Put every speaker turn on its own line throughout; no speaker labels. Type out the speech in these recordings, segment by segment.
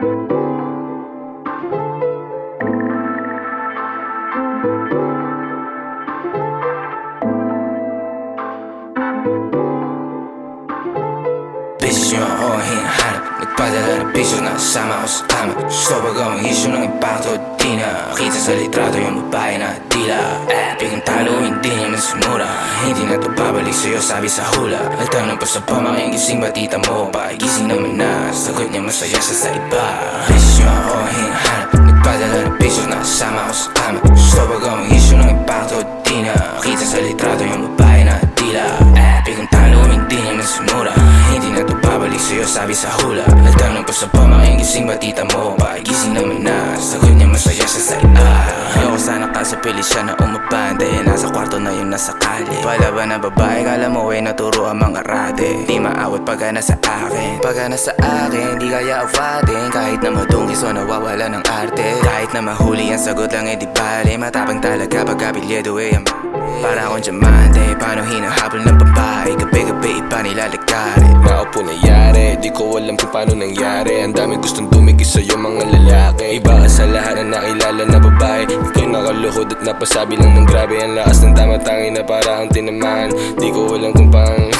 Bitch, you're all here. Nagpadala ng piso na kasama ko sa kama Gusto pag ang issue ng impacto Di na kita sa litrato yung babae na tila Eh, bigong talo hindi niya masimura Hindi na to babalik sa'yo sabi sa hula Nagtanong pa sa pamanging gising ba tita mo Pagising naman na sagot niya masaya siya sa iba Bisyo ako ang hinahanap Nagpadala ng piso na kasama ko sa kama Gusto pag ang issue ng impacto Di na kita sa litrato yung babae na tila Eh, bigong talo hindi niya masimura Hindi na to babalik sa'yo sabi sa hula Nagtanong pa sa pamanging gising ba tita mo Pagising naman na. Sagot niya masaya siya sa iba Ayoko sana kasapili siya na umabante Nasa kwarto na yun nasa kali Palaban na babae kala mo ay naturo ang mga rade. Di maawat pagka nasa akin. Pagka nasa akin di kaya awatin. Kahit na madungis o nawawala ng arte. Kahit na mahuli ang sagot lang eh di bale. Matapang talaga pagka bilyedo eh ang Para akong diamante Paano hinahabol ng babae. Gabi-gabi iba nilalagari
Naupo na yari Di ko alam kung paano nangyari. Ang dami gustong tumigil sa'yo mga lalaki. Iba ka sa lahat na nakilala na babae. Ika'y nakaluhod at napasabi lang ng grabe. Ang lakas ng tama tangi na para ang tinamaan Di ko alam kung pang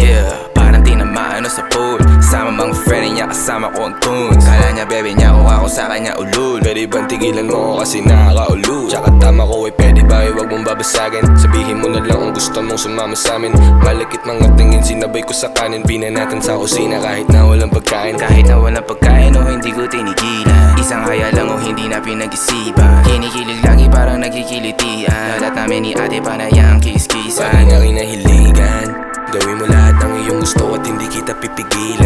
Yeah, parang tinamaan o sa pool Sama mga friend niya kasama ko ang tunes. Kala niya bebe niya kung ako sa kanya ulul.
Pwede bang tigilan mo kasi nakakaulo Tsaka tama ko eh pwede ba eh wag mong babasagin? Sabihin mo na lang kung gusto mong sumama sa amin. Malakit mga tingin sinabay ko sa kanin. Bina natin sa kusina kahit na walang pagkain.
Kahit na walang pagkain o hindi ko tinigilan. Isang haya lang o hindi na pinag-isipan. Kinikilig lagi parang nagkikilitian. Lahat namin ni ate panayang kiss-kissan.
Pag na kinahiligan Gawin mo lahat ng iyong gusto at hindi kita pipigilan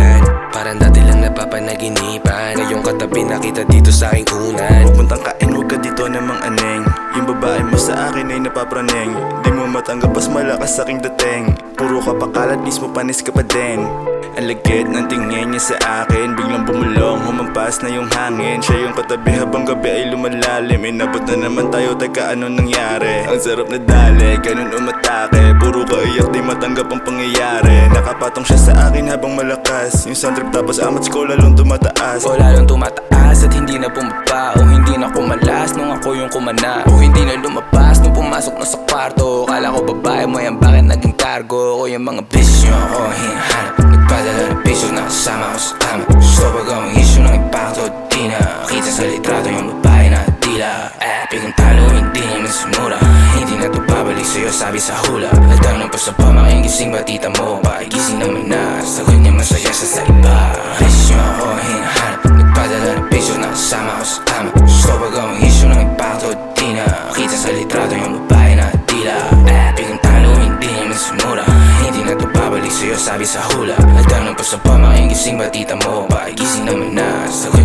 mo sa akin ay napapraneng Di mo matanggap pas malakas aking dating. Puro ka pakalat, mismo panis ka pa din. Ang lagkit ng tingin niya sa akin. Biglang bumulong, humampas na yung hangin. Siya yung katabi habang gabi ay lumalalim. Inabot na naman tayo, teka ano nangyari? Ang sarap na dali, ganun umatake. Puro ka iyak, di matanggap ang pangyayari. Nakapatong siya sa akin habang malakas. Yung trip tapos amats ko lalong tumataas.
O lalong tumataas at hindi na bumaba O hindi na kumalas nung ako yung kumana O hindi na lumabas nung pumasok na sa kwarto. Kala ko babae mo yan bakit naging cargo? Ko yung mga bisyo ko hinahanap Nagpadala ng piso na kasama ko sa kama Gusto pag ang issue ng impacto Di na kita sa litrato yung babae na tila. Eh, bigong talo hindi niya masimura Hindi na to babalik sa'yo sabi sa hula. Nagtanong pa sa pamanging gising ba tita mo Pagising naman na. Sagot niya masaya siya sa iba Bisyo ko hinahanap Kasama ko sa kama Gusto pag ang isyo ng impacto Di na kita sa litrato yung babae na tila. Eh, Bigong talo, hindi naman sumura Hindi na to babalik sa'yo, sabi sa hula. Nagtanong pa sa pamaking gising, batita mo Pagising naman na, sagot